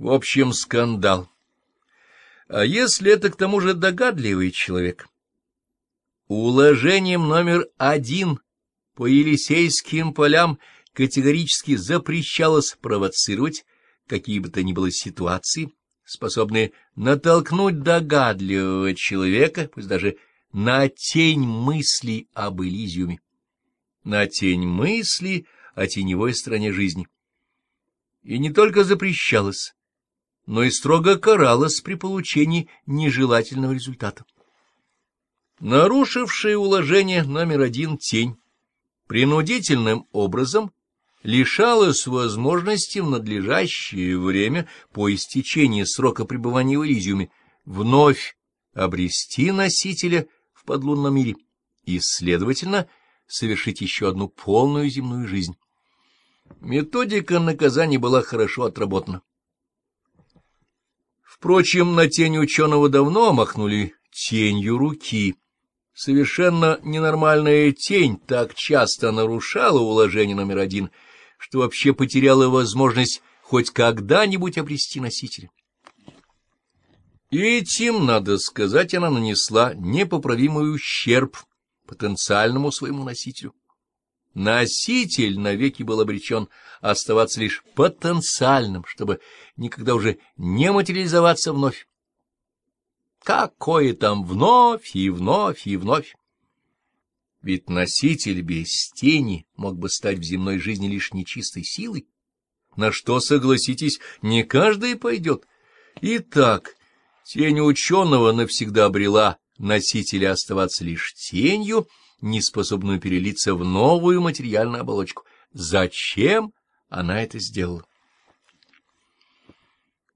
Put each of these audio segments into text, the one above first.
В общем, скандал. А если это к тому же догадливый человек? Уложением номер один по Елисейским полям категорически запрещалось провоцировать какие бы то ни было ситуации, способные натолкнуть догадливого человека, пусть даже на тень мысли об Элизиуме, на тень мысли о теневой стороне жизни. И не только запрещалось, но и строго каралось при получении нежелательного результата. Нарушившая уложение номер один тень принудительным образом лишалась возможности в надлежащее время по истечении срока пребывания в Элизиуме вновь обрести носителя в подлунном мире и, следовательно, совершить еще одну полную земную жизнь. Методика наказания была хорошо отработана. Впрочем, на тень ученого давно махнули тенью руки. Совершенно ненормальная тень так часто нарушала уложение номер один, что вообще потеряла возможность хоть когда-нибудь обрести носителя. Этим, надо сказать, она нанесла непоправимый ущерб потенциальному своему носителю. Носитель навеки был обречен оставаться лишь потенциальным, чтобы никогда уже не материализоваться вновь. Какое там вновь и вновь и вновь? Ведь носитель без тени мог бы стать в земной жизни лишь нечистой силой, на что, согласитесь, не каждый пойдет. Итак, тень ученого навсегда обрела носителя оставаться лишь тенью, неспособную перелиться в новую материальную оболочку. Зачем она это сделала?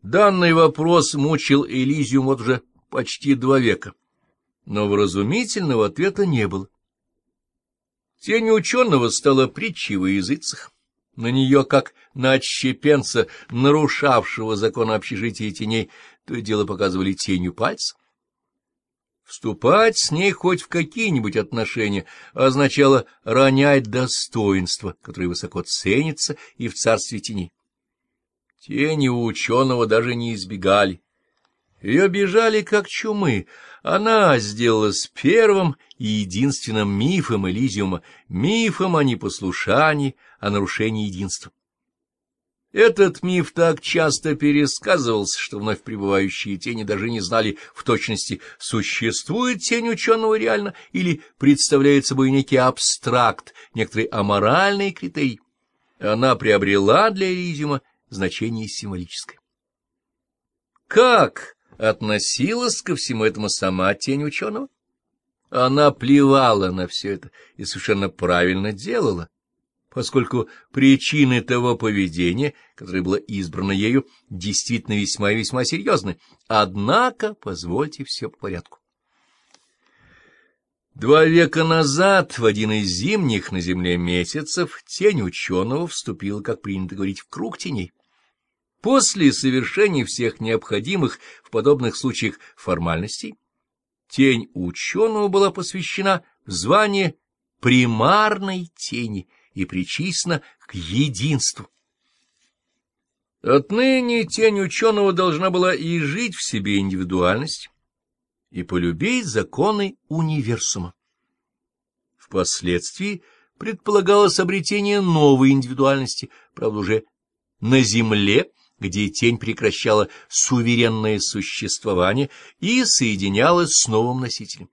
Данный вопрос мучил Элизиум вот уже почти два века, но вразумительного ответа не было. Тень ученого стала притчей во языцах. На нее, как на отщепенца, нарушавшего закон общежития теней, то и дело показывали тенью пальца. Вступать с ней хоть в какие-нибудь отношения означало ронять достоинство, которое высоко ценится и в царстве тени. Тени у ученого даже не избегали. Ее бежали как чумы. Она сделалась первым и единственным мифом Элизиума, мифом о непослушании, о нарушении единства. Этот миф так часто пересказывался, что вновь пребывающие тени даже не знали в точности, существует тень ученого реально или представляет собой некий абстракт, некоторый аморальный критерий. Она приобрела для Элизиума значение символическое. Как относилась ко всему этому сама тень ученого? Она плевала на все это и совершенно правильно делала поскольку причины того поведения, которое было избрано ею, действительно весьма и весьма серьезны. Однако позвольте все по порядку. Два века назад, в один из зимних на Земле месяцев, тень ученого вступила, как принято говорить, в круг теней. После совершения всех необходимых в подобных случаях формальностей, тень ученого была посвящена в звание примарной тени — и причислена к единству. Отныне тень ученого должна была и жить в себе индивидуальность, и полюбить законы универсума. Впоследствии предполагалось обретение новой индивидуальности, правда, уже на Земле, где тень прекращала суверенное существование и соединялась с новым носителем.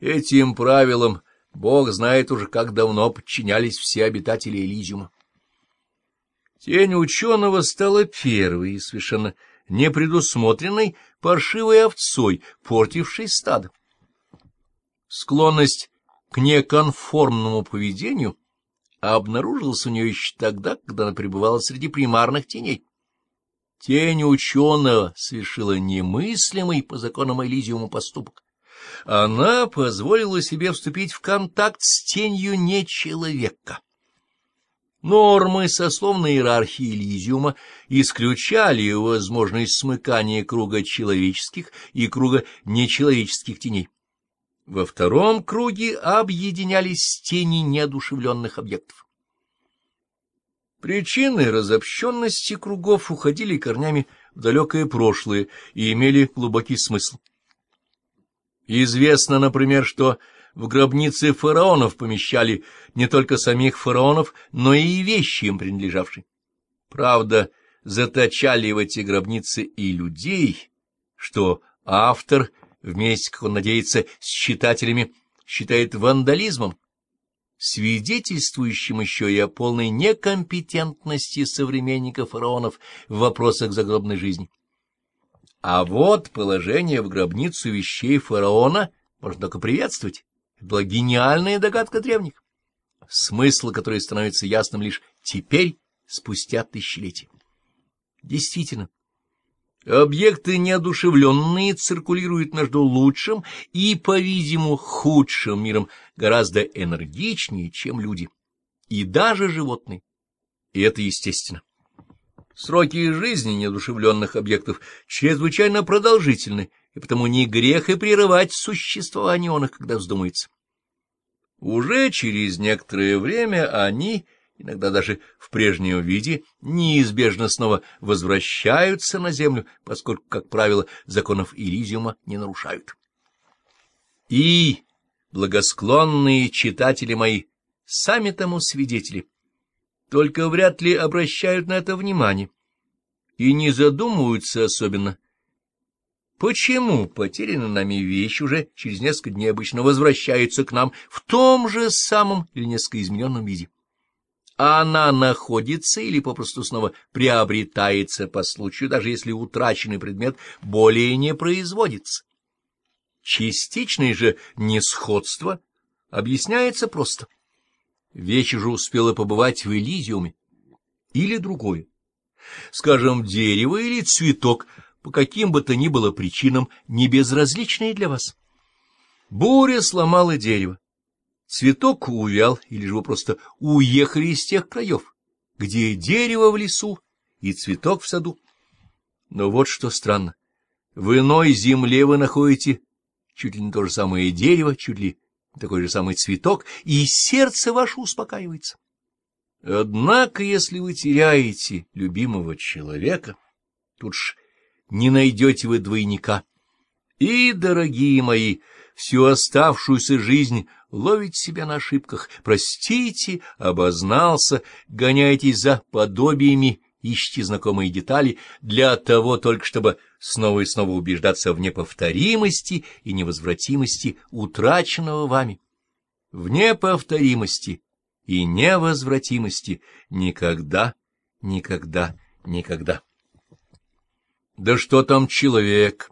Этим правилам Бог знает уже, как давно подчинялись все обитатели Элизиума. Тень ученого стала первой и совершенно непредусмотренной паршивой овцой, портившей стадо. Склонность к неконформному поведению обнаружилась у нее еще тогда, когда она пребывала среди примарных теней. Тень ученого совершила немыслимый по законам Элизиума поступок она позволила себе вступить в контакт с тенью нечеловека. Нормы сословной иерархии Элизиума исключали возможность смыкания круга человеческих и круга нечеловеческих теней. Во втором круге объединялись тени неодушевленных объектов. Причины разобщенности кругов уходили корнями в далекое прошлое и имели глубокий смысл. Известно, например, что в гробницы фараонов помещали не только самих фараонов, но и вещи им принадлежавшие. Правда, заточали в эти гробницы и людей, что автор, вместе, как он надеется, с читателями, считает вандализмом, свидетельствующим еще и о полной некомпетентности современников фараонов в вопросах загробной жизни. А вот положение в гробницу вещей фараона можно только приветствовать. Это была гениальная догадка древних, смысл которой становится ясным лишь теперь, спустя тысячелетия. Действительно, объекты неодушевленные циркулируют между лучшим и, по-видимому, худшим миром гораздо энергичнее, чем люди, и даже животные. И это естественно. Сроки жизни неодушевленных объектов чрезвычайно продолжительны, и потому не грех и прерывать существование он их, когда вздумается. Уже через некоторое время они иногда даже в прежнем виде, неизбежно снова возвращаются на землю, поскольку, как правило, законов Элизиума не нарушают. И, благосклонные читатели мои, сами тому свидетели, только вряд ли обращают на это внимание и не задумываются особенно, почему потерянная нами вещь уже через несколько дней обычно возвращается к нам в том же самом или несколько измененном виде она находится или попросту снова приобретается по случаю, даже если утраченный предмет более не производится. Частичное же несходство объясняется просто. Вещь уже успела побывать в Элизиуме или другое. Скажем, дерево или цветок, по каким бы то ни было причинам, не безразличные для вас. Буря сломала дерево Цветок увял, или же вы просто уехали из тех краев, где дерево в лесу и цветок в саду. Но вот что странно. В иной земле вы находите чуть ли не то же самое дерево, чуть ли такой же самый цветок, и сердце ваше успокаивается. Однако, если вы теряете любимого человека, тут ж не найдете вы двойника. И, дорогие мои, всю оставшуюся жизнь ловите себя на ошибках, простите, обознался, гоняйтесь за подобиями, ищите знакомые детали для того только, чтобы снова и снова убеждаться в неповторимости и невозвратимости утраченного вами. В неповторимости и невозвратимости никогда, никогда, никогда. Да что там человек?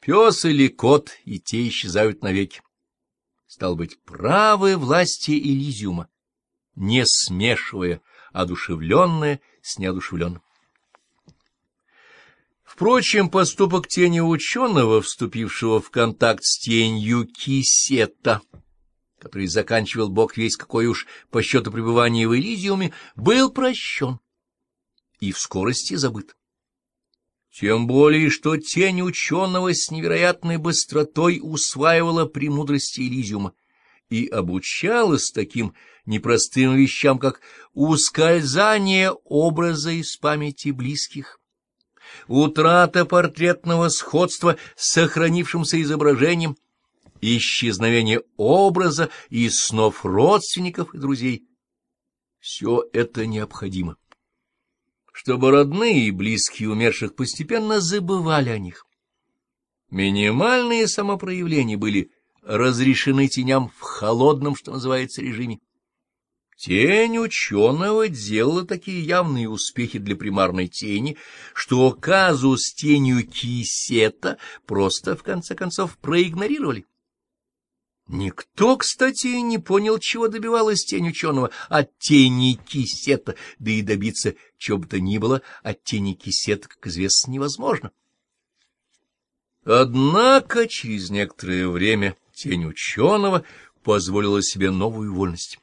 Пес или кот, и те исчезают навеки стал быть, правые власти Элизиума, не смешивая одушевленное с неодушевленным. Впрочем, поступок тени ученого, вступившего в контакт с тенью Кисета, который заканчивал бог весь какой уж по счету пребывания в Элизиуме, был прощен и в скорости забыт. Тем более, что тень ученого с невероятной быстротой усваивала премудрости Элизиума и обучалась таким непростым вещам, как ускользание образа из памяти близких, утрата портретного сходства с сохранившимся изображением, исчезновение образа из снов родственников и друзей. Все это необходимо чтобы родные и близкие умерших постепенно забывали о них. Минимальные самопроявления были разрешены теням в холодном, что называется, режиме. Тень ученого делала такие явные успехи для примарной тени, что казус тенью кисета просто, в конце концов, проигнорировали. Никто, кстати, не понял, чего добивалась тень ученого от тени кисета, да и добиться чего бы то ни было от тени кисета, как известно, невозможно. Однако через некоторое время тень ученого позволила себе новую вольность.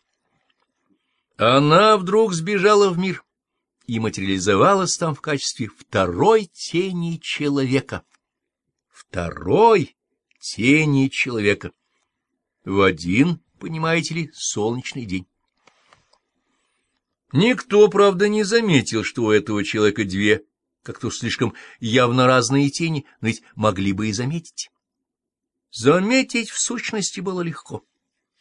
Она вдруг сбежала в мир и материализовалась там в качестве второй тени человека. Второй тени человека в один, понимаете ли, солнечный день. Никто, правда, не заметил, что у этого человека две, как-то слишком явно разные тени, но ведь могли бы и заметить. Заметить в сущности было легко.